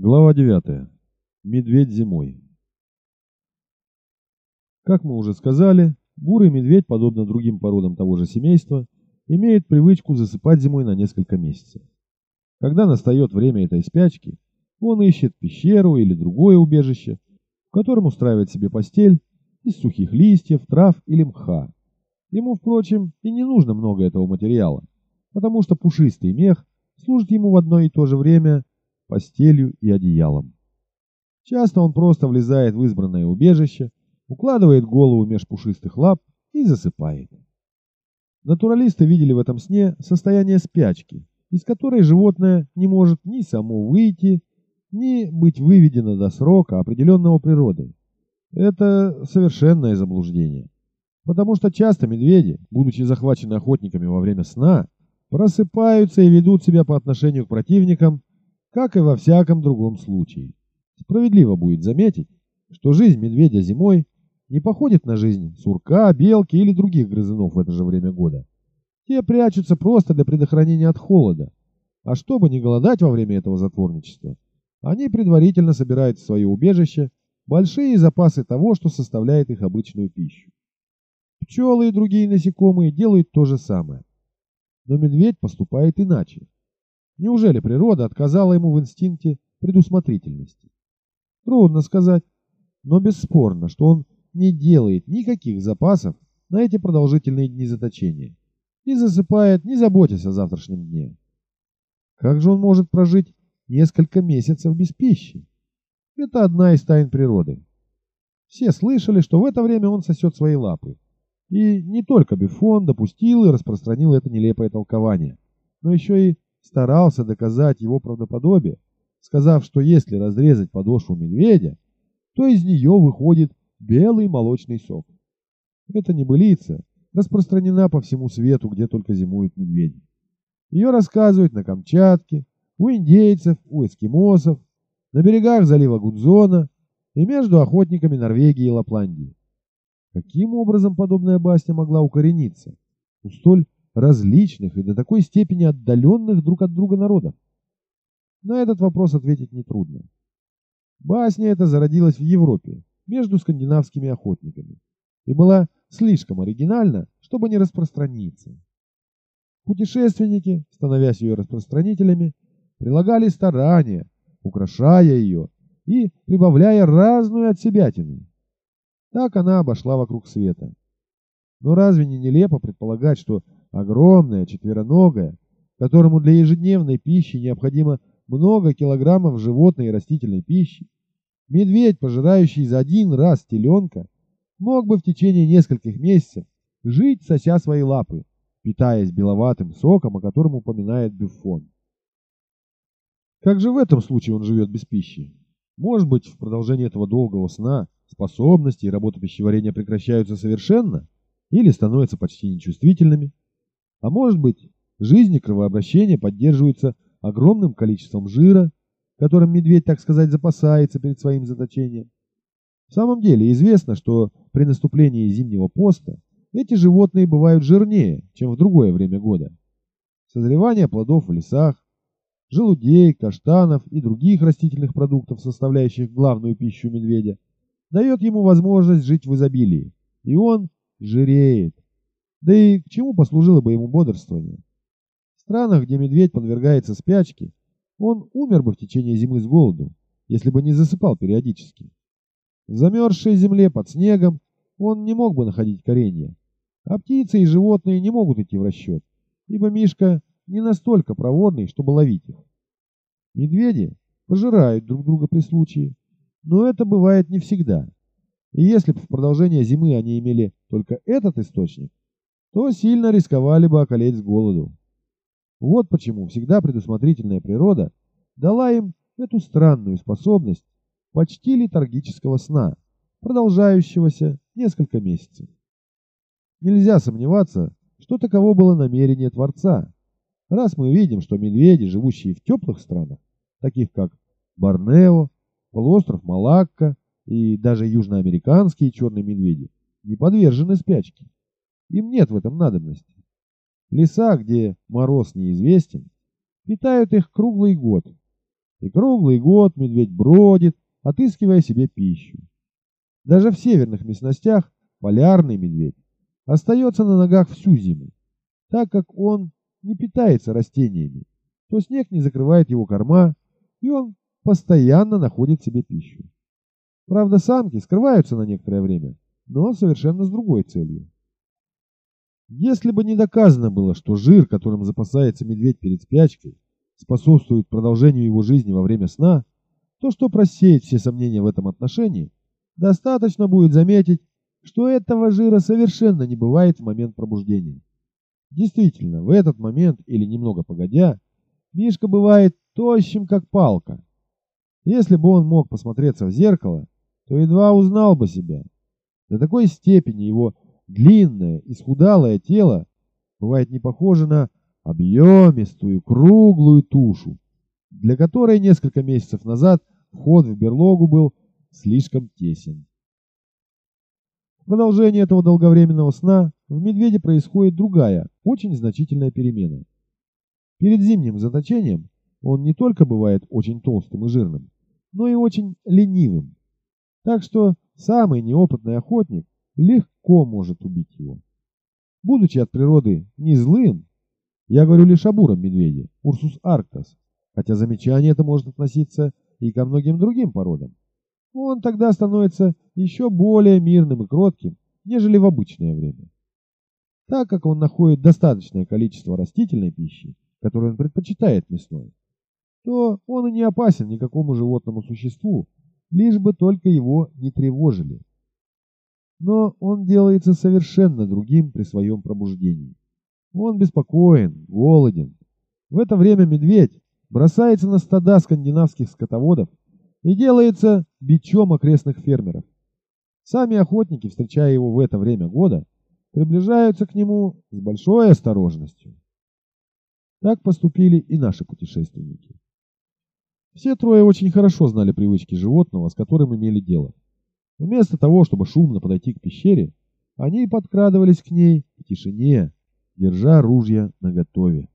Глава 9. Медведь зимой. Как мы уже сказали, бурый медведь, подобно другим породам того же семейства, имеет привычку засыпать зимой на несколько месяцев. Когда настает время этой спячки, он ищет пещеру или другое убежище, в котором устраивает себе постель из сухих листьев, трав или мха. Ему, впрочем, и не нужно много этого материала, потому что пушистый мех служит ему в одно и то же время постелью и одеялом. Часто он просто влезает в избранное убежище, укладывает голову меж пушистых лап и засыпает. Натуралисты видели в этом сне состояние спячки, из которой животное не может ни само выйти, ни быть выведено до срока, определенного природой. Это совершенное заблуждение. Потому что часто медведи, будучи захвачены охотниками во время сна, просыпаются и ведут себя по отношению к противникам как и во всяком другом случае. Справедливо будет заметить, что жизнь медведя зимой не походит на жизнь сурка, белки или других грызунов в это же время года. Те прячутся просто для предохранения от холода, а чтобы не голодать во время этого затворничества, они предварительно собирают в свое убежище большие запасы того, что составляет их обычную пищу. Пчелы и другие насекомые делают то же самое. Но медведь поступает иначе. Неужели природа отказала ему в инстинкте предусмотрительности? Трудно сказать, но бесспорно, что он не делает никаких запасов на эти продолжительные дни заточения и засыпает, не заботясь о завтрашнем дне. Как же он может прожить несколько месяцев без пищи? Это одна из тайн природы. Все слышали, что в это время он сосет свои лапы. И не только Бифон допустил и распространил это нелепое толкование, но еще и старался доказать его правдоподобие, сказав, что если разрезать подошву медведя, то из нее выходит белый молочный сок. Эта небылица распространена по всему свету, где только зимуют медведи. Ее рассказывают на Камчатке, у индейцев, у эскимосов, на берегах залива Гудзона и между охотниками Норвегии и Лапландии. Каким образом подобная басня могла укорениться у столь различных и до такой степени отдаленных друг от друга народов? На этот вопрос ответить нетрудно. Басня эта зародилась в Европе, между скандинавскими охотниками, и была слишком оригинальна, чтобы не распространиться. Путешественники, становясь ее распространителями, прилагали старания, украшая ее и прибавляя разную от себятину. Так она обошла вокруг света. Но разве не нелепо предполагать, что огромное, четвероногое, которому для ежедневной пищи необходимо много килограммов животной и растительной пищи, медведь, пожирающий за один раз теленка, мог бы в течение нескольких месяцев жить, сося свои лапы, питаясь беловатым соком, о котором упоминает Бюффон. Как же в этом случае он живет без пищи? Может быть, в продолжении этого долгого сна способности и работа пищеварения прекращаются совершенно или становятся почти нечувствительными? А может быть, жизнь и кровообращение поддерживаются огромным количеством жира, которым медведь, так сказать, запасается перед своим заточением. В самом деле известно, что при наступлении зимнего поста эти животные бывают жирнее, чем в другое время года. Созревание плодов в лесах, желудей, каштанов и других растительных продуктов, составляющих главную пищу медведя, дает ему возможность жить в изобилии, и он жиреет, да и к чему послужило бы ему бодрствование? В странах, где медведь подвергается спячке, он умер бы в течение зимы с голоду, если бы не засыпал периодически. В замерзшей земле под снегом он не мог бы находить коренья, а птицы и животные не могут идти в расчет, ибо Мишка не настолько проворный, чтобы ловить их. Медведи пожирают друг друга при случае, но это бывает не всегда. И если бы в продолжение зимы они имели только этот источник, то сильно рисковали бы околеть с голоду. Вот почему всегда предусмотрительная природа дала им эту странную способность почти летаргического сна, продолжающегося несколько месяцев. Нельзя сомневаться, что таково было намерение Творца, раз мы видим, что медведи, живущие в теплых странах, таких как Борнео, полуостров Малакка и даже южноамериканские черные медведи, не подвержены спячке. Им нет в этом надобности. Леса, где мороз неизвестен, питают их круглый год. И круглый год медведь бродит, отыскивая себе пищу. Даже в северных местностях полярный медведь остается на ногах всю зиму, так как он не питается растениями, то снег не закрывает его корма, и он постоянно находит себе пищу. Правда, самки скрываются на некоторое время, но совершенно с другой целью. Если бы не доказано было, что жир, которым запасается медведь перед спячкой, способствует продолжению его жизни во время сна, то, что просеять все сомнения в этом отношении, достаточно будет заметить, что этого жира совершенно не бывает в момент пробуждения. Действительно, в этот момент или немного погодя, Мишка бывает тощим, как палка. Если бы он мог посмотреться в зеркало, то едва узнал бы себя. До такой степени его длинное, исхудалое тело бывает не похоже на объемистую, круглую тушу, для которой несколько месяцев назад вход в берлогу был слишком тесен. В продолжение этого долговременного сна в медведе происходит другая, очень значительная перемена. Перед зимним заточением он не только бывает очень толстым и жирным, но и очень ленивым. Так что самый неопытный охотник легко может убить его. Будучи от природы не злым, я говорю лишь о буром медведе, Урсус арктас, хотя замечание это может относиться и ко многим другим породам. Он тогда становится еще более мирным и кротким, нежели в обычное время. Так как он находит достаточное количество растительной пищи, которую он предпочитает мясной, то он и не опасен никакому животному существу, лишь бы только его не тревожили. Но он делается совершенно другим при своем пробуждении. Он беспокоен, голоден. В это время медведь бросается на стада скандинавских скотоводов и делается бичом окрестных фермеров. Сами охотники, встречая его в это время года, приближаются к нему с большой осторожностью. Так поступили и наши путешественники. Все трое очень хорошо знали привычки животного, с которым имели дело. Вместо того, чтобы шумно подойти к пещере, они подкрадывались к ней в тишине, держа ружья наготове.